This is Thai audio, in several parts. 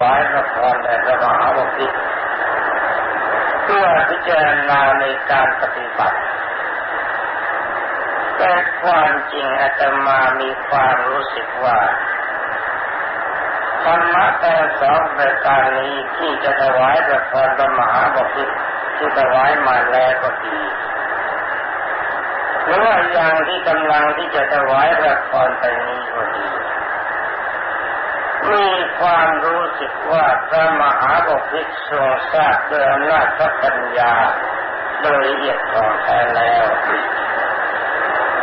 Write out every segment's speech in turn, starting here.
ฝ่ายละครแต่พระมหาบพิตรเพื่อพิจารณาในการปฏิบัติแต่ความจริงอาตมามีความรู้สึกว่าธรรมะแต่สองประการนี้ที่จะถวายพระพรพระมหาบพิตรที่ถวายมาแล้วก็ดีหรือว่าอย่างที่กำลังที่จะถวายพระพรไปนี้ก็ดี มีความรู้สึกว่าพระมหาบพิตรทรงทราบด้วยอำนาจพระปัญญาโดยละเอียดของแท้แล้ว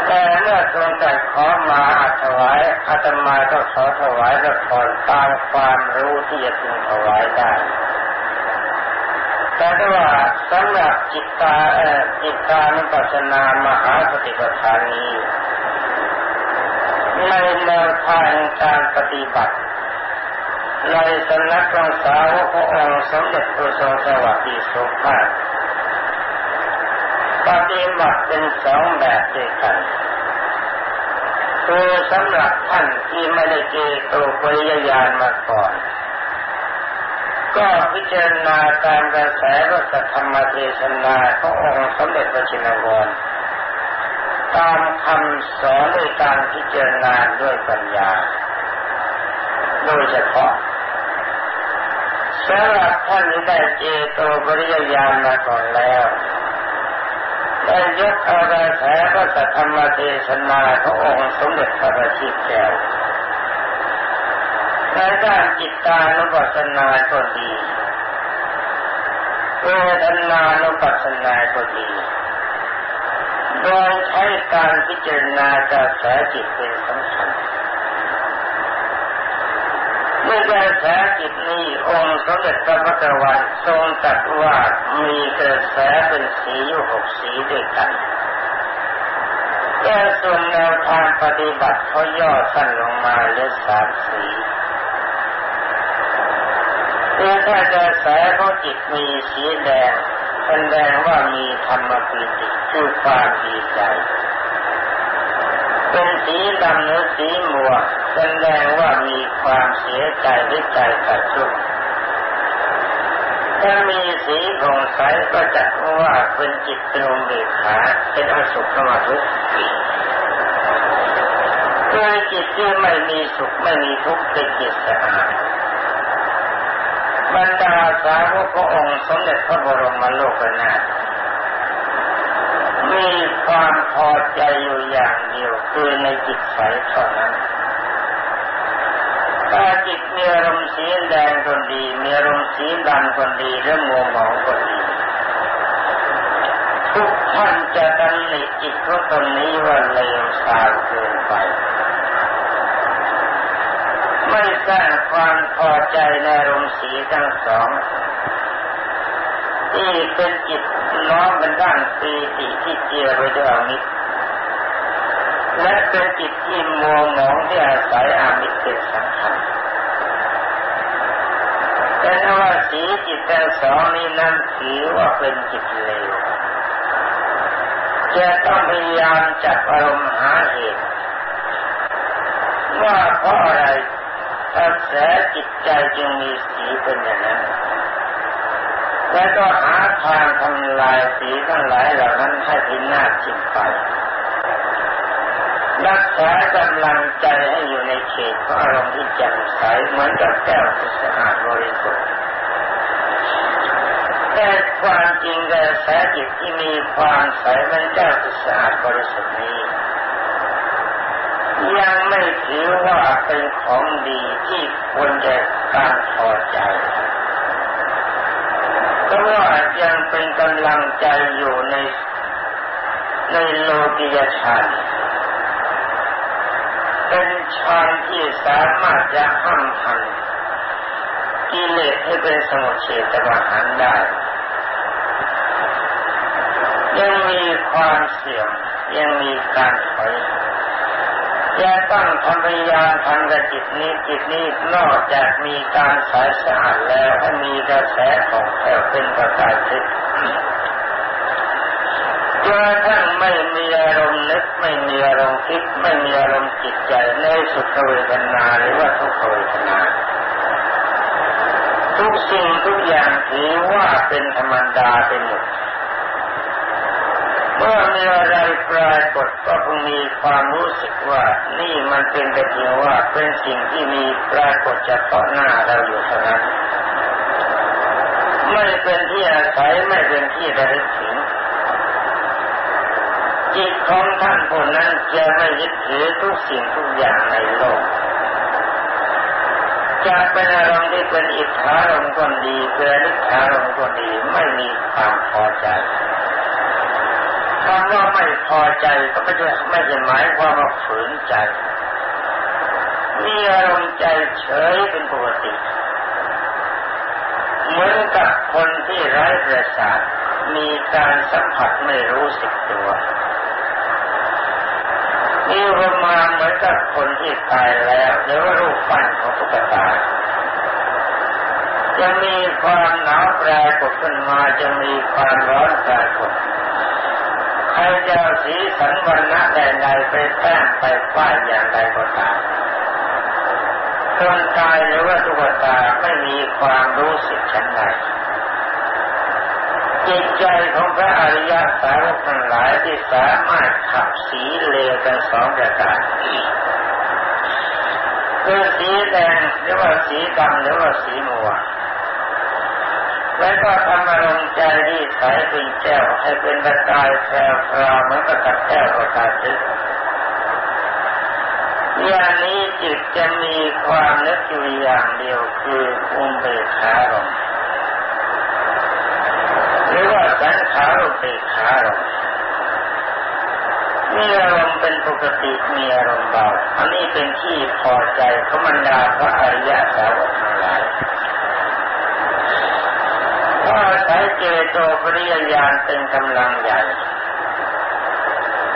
แต่เมื่อทรงจัดขอมาอัถวายอาตมาก็ขอถวายพระพรตามความรู้ที่จะพึงถวายได้แต่ว่าสำหรับจิตตาจิตตานุปัสสนามหาสติปัฏฐานนี้ในแนวทางการปฏิบัติ ในสำนักของสาวกขององค์สมเด็จพระทรงสวัสดิทรงภาคปฏิบัติเป็นสองแบบด้วยกันคือสำหรับท่านที่ไม่ได้เกตุปริยญาณมาก่อน ก็พิจารณาตามกระแสรสธรรมเทศนาขององค์สมเด็จพระชินวรตามคำสอนด้วยการพิจารณาด้วยปัญญา โดยเฉพาะ สำหรับท่านที่ได้เจโตปริยญาณมาก่อนแล้วได้ยกเอากระแสพระธรรมเทศนาขององค์สมเด็จพระบัณฑิตแก้วในด้านจิตตานุปัสสนาก็ดีเวทนานุปัสสนาก็ดีโดยใช้การพิจารณากระแสจิตเป็นสำคัญ เมื่อกระแสจิตนี้องค์สมเด็จพระพุทธวันทรงตรัสว่ามีกระแสเป็นสีอยู่หกสีด้วยกันแต่ส่วนแนวทางปฏิบัติเขาย่อสั้นลงมาเหลือสามสีคือถ้ากระแสของจิตมีสีแดงแสดงว่ามีธรรมปีติคือความดีใจ เป็นสีดำหรือสีมัว แสดงว่ามีความเสียใจหรือใจกัดซุ่มถ้ามีสีผ่องใสก็จะว่าเป็นจิตตรงเบขาเป็นอสุขมาทุกข์คือจิตที่ไม่มีสุขไม่มีทุกข์เป็นจิตสะอาดบรรดาสาวกพระองค์สมเด็จพระบรมโลกนาถมีความพอใจอยู่อย่างเดียวคือในจิตใสเท่านั้น ถ้าจิตมีอารมณ์สีแดงก็ดีมีอารมณ์สีดำก็ดีหรือมัวหมองก็ดีทุกท่านจะตำหนิจิตของตนนี้ว่าเลวทรามเกินไป ไม่สร้างความพอใจในอารมณ์สีทั้งสองที่เป็นจิตน้อมเป็นด้านปีติที่เจียไปด้วยอมิตร และเป็นจิตที่มัวหมองที่อาศัยอามิตรเป็นสำคัญแต่ถ้าว่าสีจิตแต่สองนี้นั้นถือว่าเป็นจิตเลวจะต้องพยายามจับอารมณ์หาเหตุว่าเพราะอะไรกระแสจิตใจจึงมีสีเป็นอย่างนั้นและก็หาทางทำลายสีทั้งหลายเหล่านั้นให้พินาศจิตไป รักษากำลังใจให้อยู่ในเขตของอารมณ์ที่แจ่มใสเหมือนกับแก้วที่สะอาดบริสุทธิ์แต่ความจริงกระแสจิตที่มีความใสมือนแก้วที่สะอาดบริสุทธิ์นี้ยังไม่ถือว่าเป็นของดีที่ควรจะการพอใจเพราะว่ายังเป็นกำลังใจอยู่ในในโลกิยชานเป็นฌานที่สามารถจะห้ามทันกิเลสให้เป็นสมุทเฉตประหารได้ ยังมีความเสี่ยงยังมีการถอยจะต้องทำพยายามทำกับจิตนี้จิตนี้นอกจากมีการสายสะอาดแล้วให้มีกระแสของแถวเป็นประกายทิพ ย์จนทั้งไม่มีอารมณ์นึกไม่มีอารมณ์คิดไม่มีอารมณ์จิตใจในสุขเวทนาหรือว่าทุกขเวทนาทุกสิ่งทุกอย่างถือว่าเป็นธรรมดาเป็นหมดเมื่อมีอะไรปรากฏก็คงมีความรู้สึกว่านี่มันเป็นแต่เพียงว่าเป็นสิ่งที่มีปรากฏเฉพาะหน้าเราอยู่เท่านั้นไม่เป็นที่อาศัยไม่เป็นที่ระลึกถึง จิตของท่านคนนั้นจะไม่ยึดถือทุกสิ่งทุกอย่างในโลกจะเป็นอารมณ์ที่เป็นอิทธารมณ์ก็ดีเป็นนิธารมณ์ก็ดีไม่มีความพอใจคำว่าไม่พอใจก็ไม่ใช่ไม่ใช่หมายความว่าฝืนใจ มีอารมณ์ใจเฉยเป็นปกติเหมือนกับคนที่ไร้ประสาทมีการสัมผัสไม่รู้สึกตัว มีประมาณเหมือนกับคนที่ตายแล้วหรือว่ารูปปั้นของตุ๊กตาจะมีความหนาวปรากขึ้นมาจะมีความร้อนปรากฏใครจะสีสันวันณะใดๆไปแต้มไปป้ายอย่างใดก็ตามคนตายหรือว่าตุ๊กตาไม่มีความรู้สึกชั้นใด จิตใจของพระอริยสาวกทั้งหลายที่สามารถขับสีเลวกันสองประการคือสีแดงหรือว่าสีดำหรือว่าสีมัวแล้วก็ทำอารมณ์ใจที่ใสเป็นแก้วให้เป็นประกายแพรวเหมือนกับแก้วประกายทึกอย่างนี้จิตจะมีความนึกอยู่อย่างเดียวคืออุเบกขาลมหรือว่า สังขารุเบกขาลมมีอารมณ์เป็นปกติมีอารมณ์เบาอันนี้เป็นที่พอใจของบรรดาพระอริยสาวกทั้งหลายถ้าใช้เจโตปริยญาณเป็นกำลังใหญ่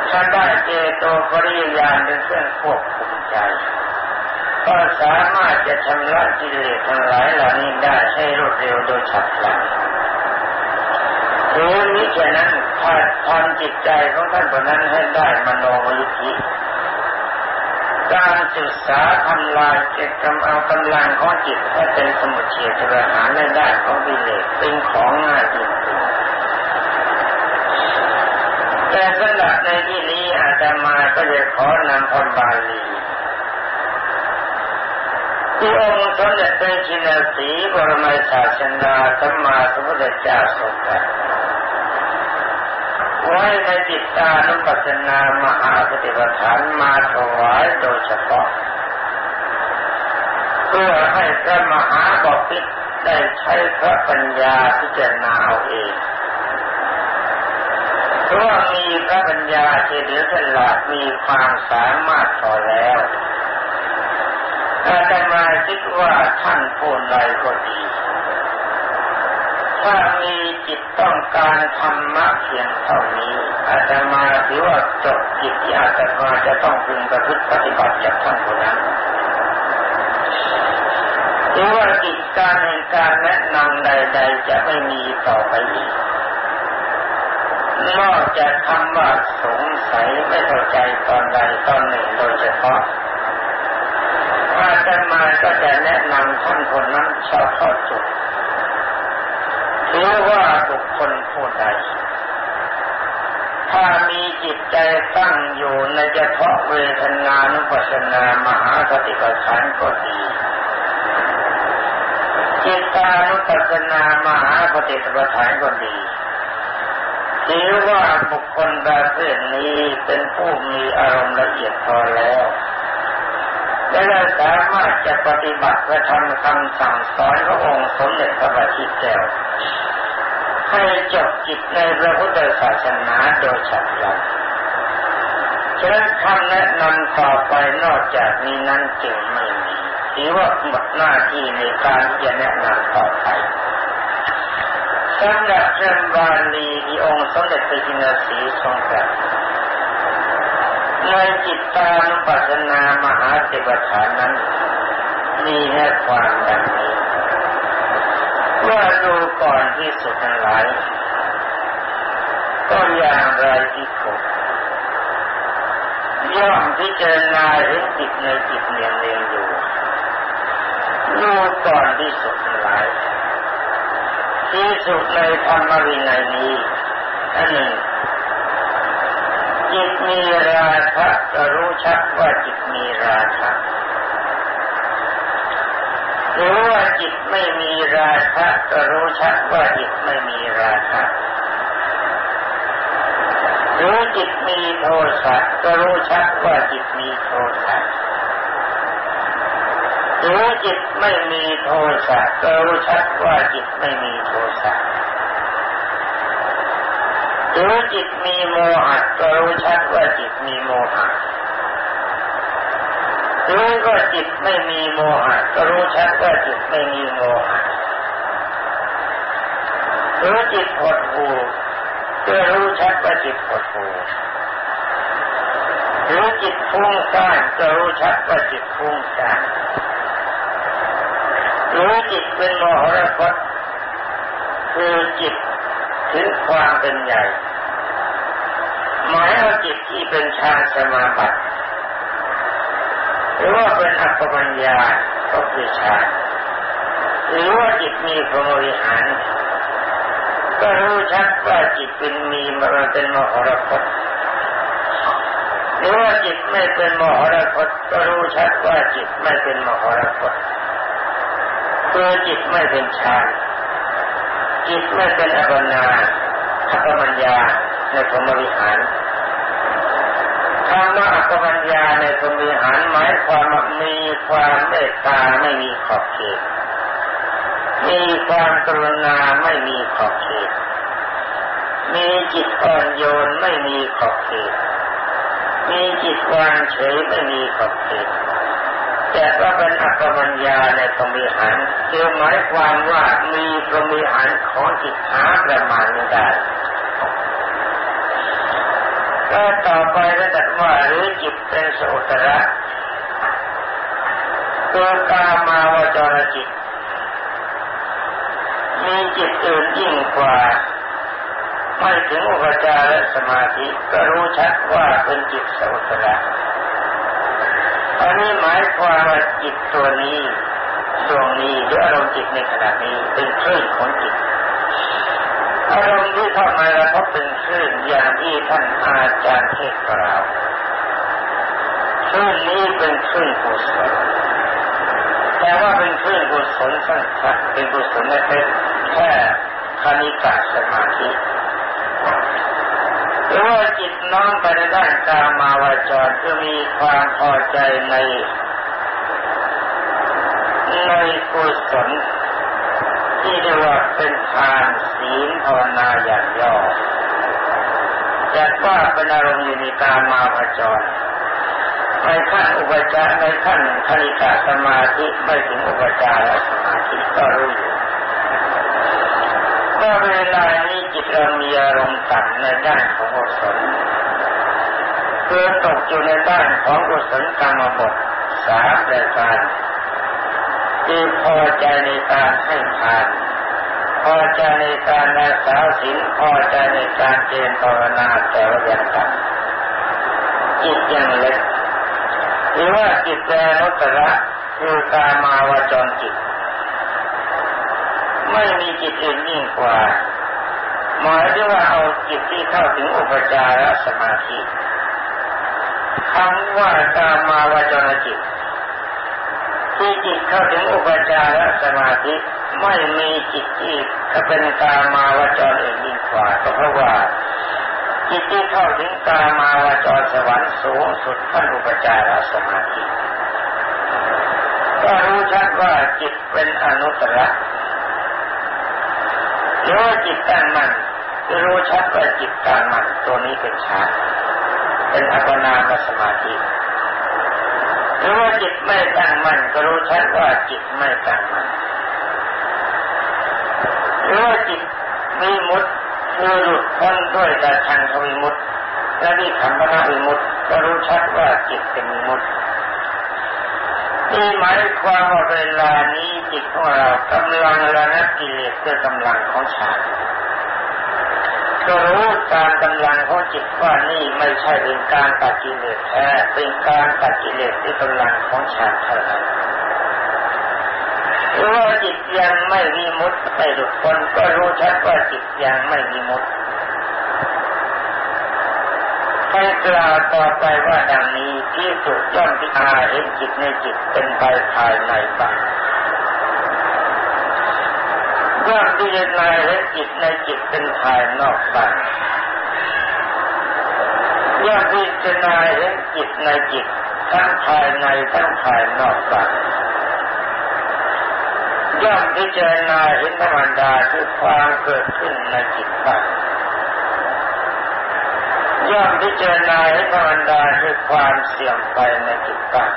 ถ้าได้เจโตปริยญาณเป็นเครื่องควบคุมใจก็สามารถจะชำระกิเลสทั้งหลายเหล่านี้ได้ให้รวดเร็วโดยฉับพลัน รือมิฉะนั้นถ้าทำจิตใจของท่านคนนั้นให้ได้มโนวิธิการศึกษาทำลายเจตกำเอากำลังของจิตให้เป็นสมุทเฉทประหารในด้านของวิเลศเป็นของง่ายจริงๆแต่สำหรับในที่นี้อาจารมาก็จะขอนำพรบาลีที่องค์สมเด็จพระชินสีบรมศาสนาสัมมาสัมพุทธเจ้าทรงตรัส ไว้ในจิตตานุปัสสนามหาปฏิปทานมาถวายโดยเฉพาะ เพื่อให้พระมหาบพิตรได้ใช้พระปัญญาพิจารณาเอาเองเพราะมีพระปัญญาเฉลียวฉลาดมีความสามารถพอแล้วอาตมาคิดว่าท่านผู้ใดก็ดี ถ้ามีจิตต้องการธรรมะเพียงเท่านี้อาตมาถือว่าจบจิตที่อาตมาจะต้องพึงประพฤติปฏิบัติจากท่านคนนั้นหรือว่ากิจการในการแนะนำใด ๆ จะไม่มีต่อไปอีกนอกจากคำว่าสงสัยไม่เข้าใจตอนใดตอนหนึ่งโดยเฉพาะอาตมาก็จะแนะนำท่านคนนั้นเฉพาะจุด หรือว่าบุคคลผู้ใดถ้ามีจิตใจตั้งอยู่ในเฉพาะเวทนานุปัสสนามหาสติปัฏฐานก็ดีจิตานุปัสสนามหาสติปัฏฐานก็ดีถือว่าบุคคลประเภทนี้เป็นผู้มีอารมณ์ละเอียดพอแล้วและสามารถจะปฏิบัติและทำคำสั่งสอนพระองค์สมเด็จพระบัณฑิตแก้ว ให้จบจิตในพระพุทธศาสนาโดยฉับพลันฉะนั้นคำแนะนำต่อไปนอกจากนี้นั้นจึงไม่มีถือว่าหมดหน้าที่ในการที่จะแนะนำต่อไปสำหรับเรื่องบาลีที่องค์สมเด็จพระจินสีทรงตรัสในจิตตานุปัสสนามหาเทวฐานนั้น มีแค่ความดังนี้ ว่าดูก่อนที่สุดทั้งหลายก็อย่างไรที่ถูกย่อมพิจารณาเห็นจิตในจิตเนียนเรียงอยู่ดูก่อนที่สุดทั้งหลายที่สุดในธรรมวินัยนี้อันหนึ่งจิตมีราคะก็รู้ชัดว่าจิตมีราคะ หรือว่าจิตไม่มีราคะก็รู้ชัดว่าจิตไม่มีราคะหรือจิตมีโทสะก็รู้ชัดว่าจิตมีโทสะหรือจิตไม่มีโทสะก็รู้ชัดว่าจิตไม่มีโทสะหรือจิตมีโมหะก็รู้ชัดว่าจิตมีโมหะ รือก็จิตไม่มีโมหะก็รู้ชัดว่าจิตไม่มีโมหะรือจิตหดหูก็รู้ชัดว่าจิตหดหูรือจิตฟุ้งซ่านก็รู้ชัดว่าจิตฟุ้งซ่านรือจิตเป็นโมหะพจคือจิตถึงความเป็นใหญ่หมายเอาจิตที่เป็นฌานสมาบัติ หรือว่าเป็นอัปปมัญญาก็คือฌานหรือว่าจิตมีพรหมวิหาร ก็รู้ชัดว่าจิตเป็นมีมันเป็นมหรคตหรือว่าจิตไม่เป็นมหรคตก็รู้ชัดว่าจิตไม่เป็นมหรคตคือจิตไม่เป็นฌานจิตไม่เป็นอัปปนาอัปปมัญญาในพรหมวิหารำว่าอัปปัญญาในพรหมวิหารหมายความมีความเมตตาไม่มีขอบเขต มีความกรุณาไม่มีขอบเขต มีจิตอ่อนโยนไม่มีขอบเขต มีจิตวางเฉยไม่มีขอบเขตแต่ว่าเป็นอัปปัญญาในพรหมวิหารคือหมายความว่ามีพรมิหารของจิตหาประมาณไม่ได้ ก็ต่อไปก็ตัดว่าหรือจิตเป็นสุตระตัวกามาวจรจิต มีจิตอื่นยิ่งกว่า ไม่ถึงอุปจารสมาธิก็รู้ชัดว่าเป็นจิตสุตระอันนี้หมายความว่าจิตตัวนี้ดวงนี้หรืออารมณ์จิตในขณะนี้เป็นคลื่นของจิต อารมณ์ที่เข้ามากระทบเป็นคลื่นอย่างที่ท่านอาจารย์เทศกล่าวคลื่นนี้เป็นคลื่นกุศลแต่ว่าเป็นคลื่นกุศลสั้นๆเป็นกุศลเล็กแค่คณิกาสมาธิหรือว่าจิตน้อมไปในด้านกามาวาจรจะมีความพอใจในในกุศล ที่เรียกว่าเป็นทานศีลภาวนาอย่างย่อจัดว่าเป็นอารมณ์อยู่ในการมาพจรในขั้นอุปจารในขั้นคณิกาสมาธิไม่ถึงอุปจารสมาธิก็รู้อยู่เมื่อเวลานี้จิตเรามีอารมณ์ต่ำในด้านของกุศลเพื่อตกอยู่ในด้านของกุศลกรรมบทสาประการ คือพอใจในการให้ทาน พอใจในการรักษาศีลพอใจในการเจริญภาวนาแต่ว่าอย่างต่ำจิตยังเล็กหรือว่าจิตแปรนุตระคือกามาวจรจิต ไม่มีจิตอื่นยิ่งกว่า หมายถึงว่าเอาจิตที่เข้าถึงอุปจารสมาธิคำว่ากามาวจรจิต ที่จิตเข้าถึงอุปจารสมาธิไม่มีจิตที่จะเป็นกามาวจรอื่นยิ่งกว่าก็เพราะว่าจิตที่เข้าถึงกามาวจรสวรรค์สูงสุดขั้นอุปจารสมาธิก็รู้ชัดว่าจิตเป็นอนุตตรหรือว่าจิตตั้งมั่นจะรู้ชัดว่าจิตตั้งมั่นตัวนี้เป็นฌานเป็นอัปปนามสมาธิ รือว่าจิตไม่ตั้งมั่นก็รู้ชัดว่าจิตไม่ตั้งมั่นหรือว่าจิตมีมุดคือหลุดพ้นด้วยแต่ทางทวิมุตและนี่ขันธนาวิมุตก็รู้ชัดว่าจิตเป็นมุตนี่หมายความว่าเวลานี้จิตของเรากำลังระงับกิเลสด้วยกำลังของฌานก็รู้การกำลัง จิตว่านี่ไม่ใช่เป็นการตัดกิเลสแท้เป็นการตัดกิเลสที่กำลังของฌานเท่านั้นหรือว่าจิตยังไม่มีมุดไม่หลุดพ้นก็รู้ชัดว่าจิตยังไม่มีมุดให้กล่าวต่อไปว่าดังนี้ที่สุดย่อมพิจารณาเห็นจิตในจิตเป็นไปภายในบ้างย่อมพิจารณาเห็นจิตในจิตเป็นภายนอกบ้าง ย่อมพิจารณาเห็นจิตในจิตทั้งภายในทั้งภายนอกบ้างย่อมพิจารณาเห็นธรรมดาคือความเกิดขึ้นในจิตบ้างย่อมพิจารณาเห็นธรรมดาคือความเสื่อมไปในจิตบ้าง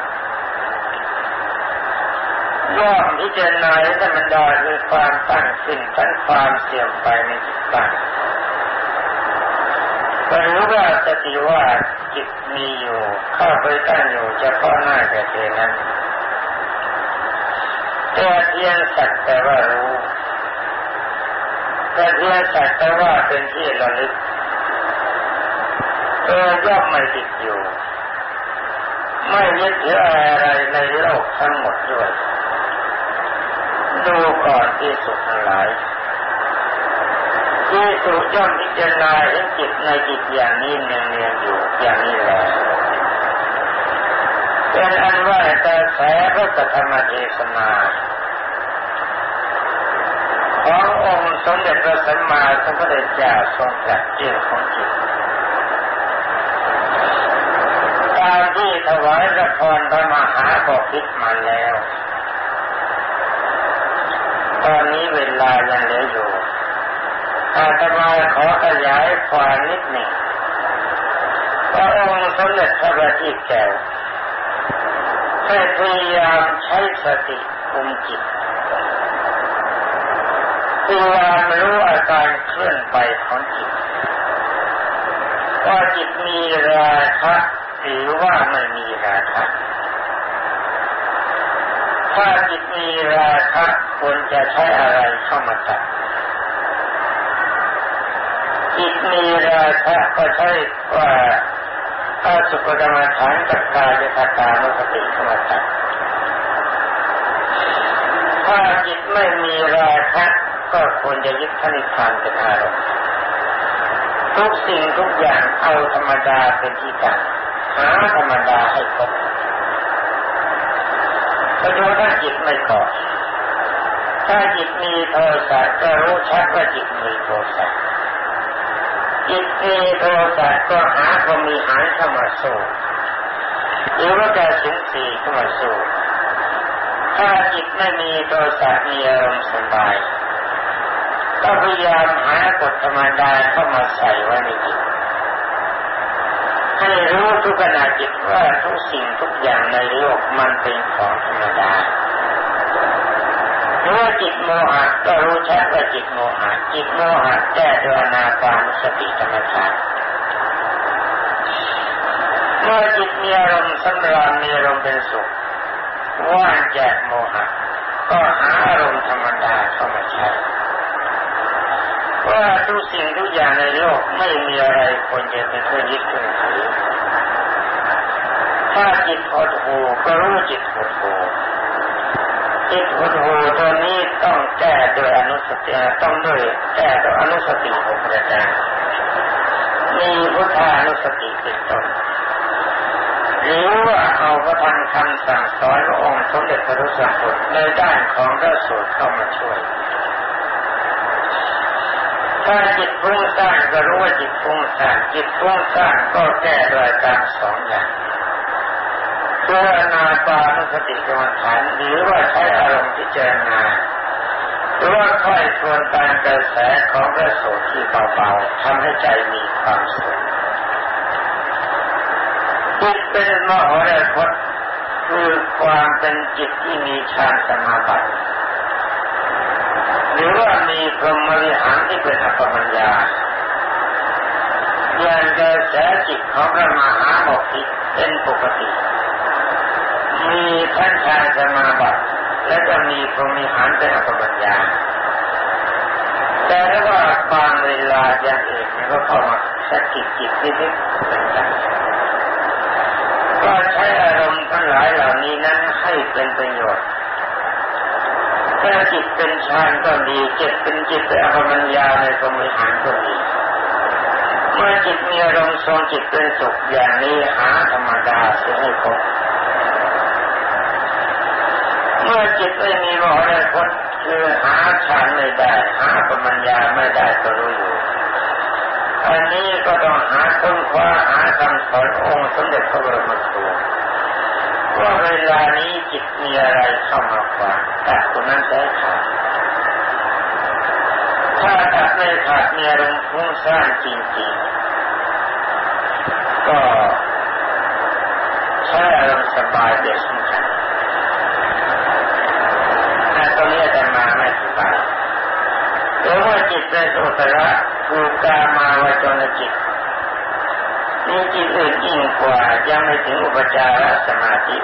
ย่อมพิจารณาเห็นธรรมดาคือความตั้งขึ้นทั้งความเสื่อมไปในจิตบ้าง ก็รู้ว่าสติว่าจิตมีอยู่เข้าไปตั้งอยู่เฉพาะหน้าแต่เท่นั้นแต่เพียงสักแต่ว่ารู้แต่เพียงสักแต่ว่าเป็นที่ระลึกเออย่อมไม่ติดอยู่ ไม่ยึดถืออะไรในโลกทั้งหมดด้วย ดูก่อนที่สุดทั้งหลาย ที่สุดย่อมพิจารณาเห็นจิตในจิตอย่างนี้เนืองๆอยู่อย่างนี้แหละเป็นอันว่าแต่แสพระธรรมเทศนาขององค์สมเด็จพระสัมมาสัมพุทธเจ้าทรงตรัสเรื่องของจิตตามที่ถวายละครพระมหาบพิตรมาแล้ว ตอนนี้เวลายังเหลืออยู่ อาตมาขอขยายความนิดหนึ่งพระองค์สมเด็จพระบัณฑิตแก้วพยายามใช้สติคุมจิตพยายามรู้อาการเคลื่อนไปของจิตว่าจิตมีราคะหรือว่าไม่มีราคะถ้าจิตมีราคะควรจะใช้อะไรเข้ามาตัด จิตมีราคะก็ใช้ว่าถ้าสุขธรรมฐานกับกายคตานุสติเข้ามาตัดถ้าจิตไม่มีราคะก็ควรจะยึดพระนิพพานเป็นอารมณ์ทุกสิ่งทุกอย่างเอาธรรมดาเป็นที่ตั้งหาธรรมดาให้ครบเพราะถ้าจิตไม่ก่อถ้าจิตมีโทสะก็รู้ชัดว่าจิตมีโทสะ จิตมีโทสะก็หาความมีหายเข้ามาสู้หรือว่าจะสิงสีเข้ามาสู้ถ้าจิตไม่มีโทสะมีอารมณ์สบายก็พยายามหากฎธรรมดาเข้ามาใส่ไว้ในจิตให้รู้ทุกขณะจิตว่าทุกสิ่งทุกอย่างในโลกมันเป็นของธรรมดาหรือว่าจิต โมหะก็รู้ชัดว่าจิตโมหะจิตโมหะแก้ด้วยนาปานสติธรรมชาติเมื่อจิตมีอารมณ์สำราญมีอารมณ์เป็นสุขว่างจากโมหะก็หาอารมณ์ธรรมดาเข้ามาใช้ว่าทุกสิ่งทุกอย่างในโลกไม่มีอะไรควรจะเป็นเครื่องยึดเครื่องถือถ้าจิตหดหูก็รู้จิตหดหูจิตหดหูตัวนี้ต้องแก้โดยอนุ สติต้องด้วยแก้โดยอนุสติของพระเจ้ามีพุทธานุสติเป็นต้นหรือว่าเอาพระธรรมคำสั่งสอนขององค์สมเด็จพระรุษฎุในด้านของพระสูตรเข้ามาช่วยถ้าจิตฟุ้งซ่านก็รู้ว่าจิตฟุ้งซ่านจิตฟุ้งซ่านก็แก้โดยการสองอย่างตัวนาปานุสติกรรมฐานหรือว่าใช้อารมณ์พิจารณา หรือว่าค่อยทวนตามกระแสของพระโสดที่เบาๆทำให้ใจมีความสุขจิตเป็นมโหฬารพจน์คือความเป็นจิตที่มีฌานสมาบัติหรือว่ามีพรหมวิหารที่เป็นอัปมัญญาอย่างกระแสจิตของพระมหาโมกิเป็นปกติ มีท่านชายสมาบัติ และก็มีพรหมิหารเป็นอัปมัญญาแต่ถ้าว่าบางเวลาอย่างอื่นก็เข้ามาสะกิดจิตนิดๆเป็นกันก็ใช้อารมณ์ทั้งหลายเหล่านี้นั้นให้เป็นประโยชน์ถ้าจิตเป็นฌานก็ดีจิตเป็นจิตเป็นอภมัญญาในสมุทฐานก็ดีเมื่อจิตมีอารมณ์ทรงจิตเป็นสุขอย่างนี้หาธรรมดาเสียให้พบ เมื่อจิตไม่มีวอได้พ้นคือหาฌานไม่ได้ หาปัญญาไม่ได้ก็รู้อยู่อันนี้ก็ต้องหาค้นคว้าหาคำสอนองค์สมเด็จพระบรมครูว่าเวลานี้จิตมีอะไรเข้ามาฟังแต่คนนั้นได้ขาดถ้าตัดไม่ขาดมีอารมณ์ฟุ้งซ่านจริงๆ ก็ใช้อารมณ์สบายเดียวสำคัญแต่ตรงนี้แต่มาไม่สบายหรือว่า จิตเป็นสุตระถูกกามาวจรจิตมีจิตอื่นยิ่งกว่ายังไม่ถึงอุปจารสมาธิ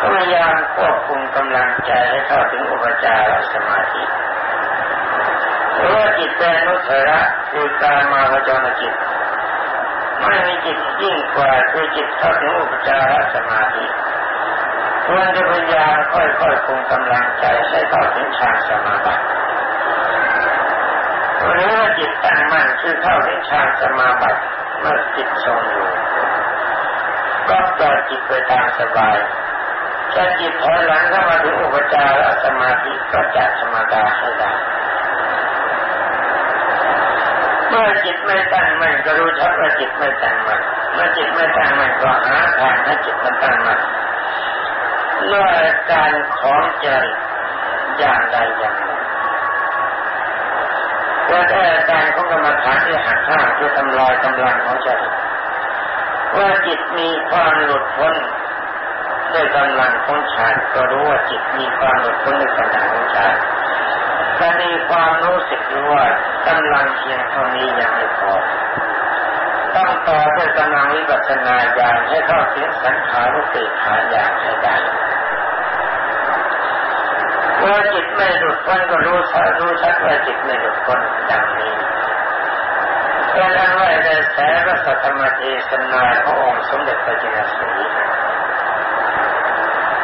พยายามควบคุมกำลังใจให้เข้าถึงอุปจารสมาธิเพราะว่าจิตเป็นนุสระคือการมาวจรจิตไม่มีจิตยิ่งกว่าคือจิตเข้าถึงอุปจารสมาธิควรจะพยายามค่อยๆคุมกำลังใจให้เข้าถึงฌานสมาบัติ หรือว่าจิตตั้งมั่นคือเข้าถึงฌานสมาบัติเมื่อจิตทรงอยู่ก็ปล่อยจิตไปตามสบายถ้าจิตถอยหลังเข้ามาถึงอุปจารสมาธิก็จะธรรมดาให้ได้เมื่อจิตไม่ตั้งมั่นก็รู้ชัดว่าจิตไม่ตั้งมั่นเมื่อจิตไม่ตั้งมั่นก็หาทางให้จิตมันตั้งมั่นเมื่อการของใจอย่างใดอย่างหนึ่ง ว่าแต่การของกรรมฐานที่หักข้าคือทำลายกำลังของใจว่าจิตมีความหลุดพ้นด้วยกำลังของฌานก็รู้ว่าจิตมีความหลุดพ้นด้วยกำลังของฌานแต่มีความรู้สึกว่ากำลังเพียงเท่านี้ยังไม่พอต้องต่อด้วยกำลังวิปัสสนาญาณให้เข้าถึงสังขารุติขาญาณให้ได้เมื่อจิต ไม่หลุดพ้นก็รู้ชัดรู้ชัดว่าจิตไม่หลุดพ้นดังนี้เพราะนั้นว่าในแสรสัตมเทศนาขององค์สมเด็จพระจินสี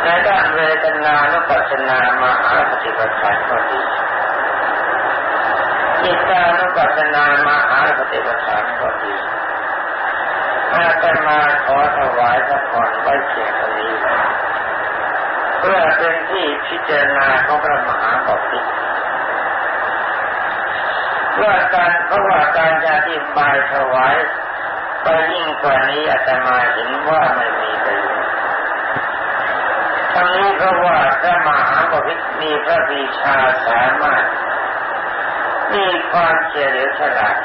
ในด้านเวทนานุปัสสนามหาปฏิปทานก็ดีจิตานุปัสนามหาปฏิปทานก็ดีอาตมาขอถวายพระพรไว้เพียงเท่านี้เพื่อเป็นที่ พิจารณาของพระมหาบพิตรว่าการเพราะว่าการจะอธิบายถวายไปยิ่งกว่านี้อาตมาเห็นว่าไม่มีประโยชน์ทั้งนี้เพราะว่าพระมหาบพิตรมีพระปีชาสามารถมีความเฉลียวฉลาด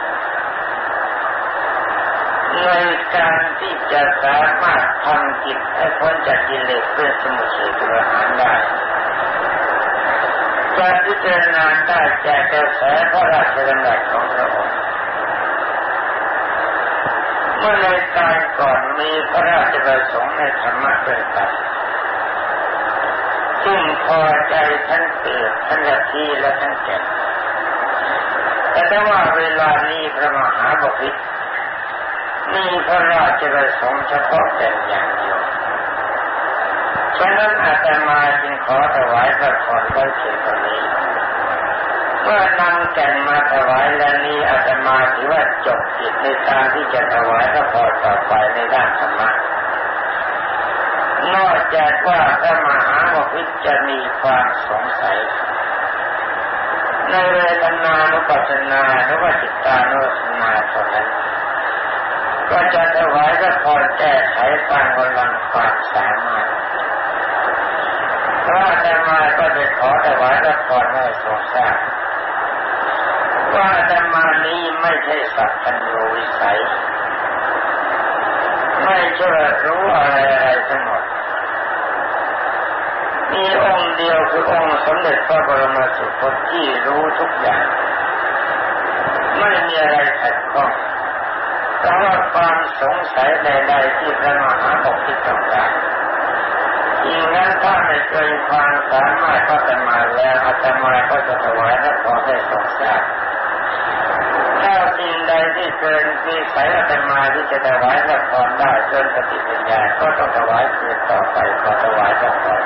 ในการที่จะสามารถทำจิตให้พ้นจากกิเลสเพื่อสมุทเฉทประหารได้ จะพิจารณาได้จากกระแสพระราชดำรัสของพระองค์เมื่อในการก่อนมีพระราชประสงค์ในธรรมะเป็นตัดซึ่งพอใจทั้งเกิดทั้งละทีและทั้งแก่แต่ถ้าว่าเวลานี้พระมหาบพิตรมีพระราชประสงค์เฉพาะแต่อย่างเดียว ฉะนั้นอาตมาจึงขอถวายพระพรไว้เพียงเท่านี้เมื่อนำแก่นมาถวายแล้วนี้อาตมาถือว่าจบกิจในการที่จะถวายพระพรต่อไปในด้านธรรมะนอกจากว่าพระมหาวิจะมีความสงสัยในเวทนานุปัสสนาหรือว่าจิตตานุปัสสนาเท่านั้นก็จะถวายพระพรแก้ไขตามกำลังความารถ พระอารมาก็จะขอถวายพระพรให้ทรงทราบว่าอาตมานี้ไม่ใช่สัตว์กันโยวิสัย ไม่ใช่รู้อะไรอะไรทั้งหมดมีองค์เดียวคือองค์สมเด็จพระบรมสุคตที่รู้ทุกอย่าง ไม่มีอะไรขัดข้องแต่ว่าความสงสัยใดๆที่พระมหาบอกที่ต้องการ จริงนั้นถ้าไม่เกินความสามารถก็จะมาแล้วอาตมาก็จะถวายและขอให้ทรงทราบถ้าสิ่งใดที่เกินมีสายอาตมาที่จะถวายพระพรได้เกินสติปัญญาก็ต้องถวายคืนต่อไปขอถวายพระพร